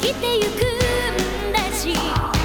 生きてゆくんだし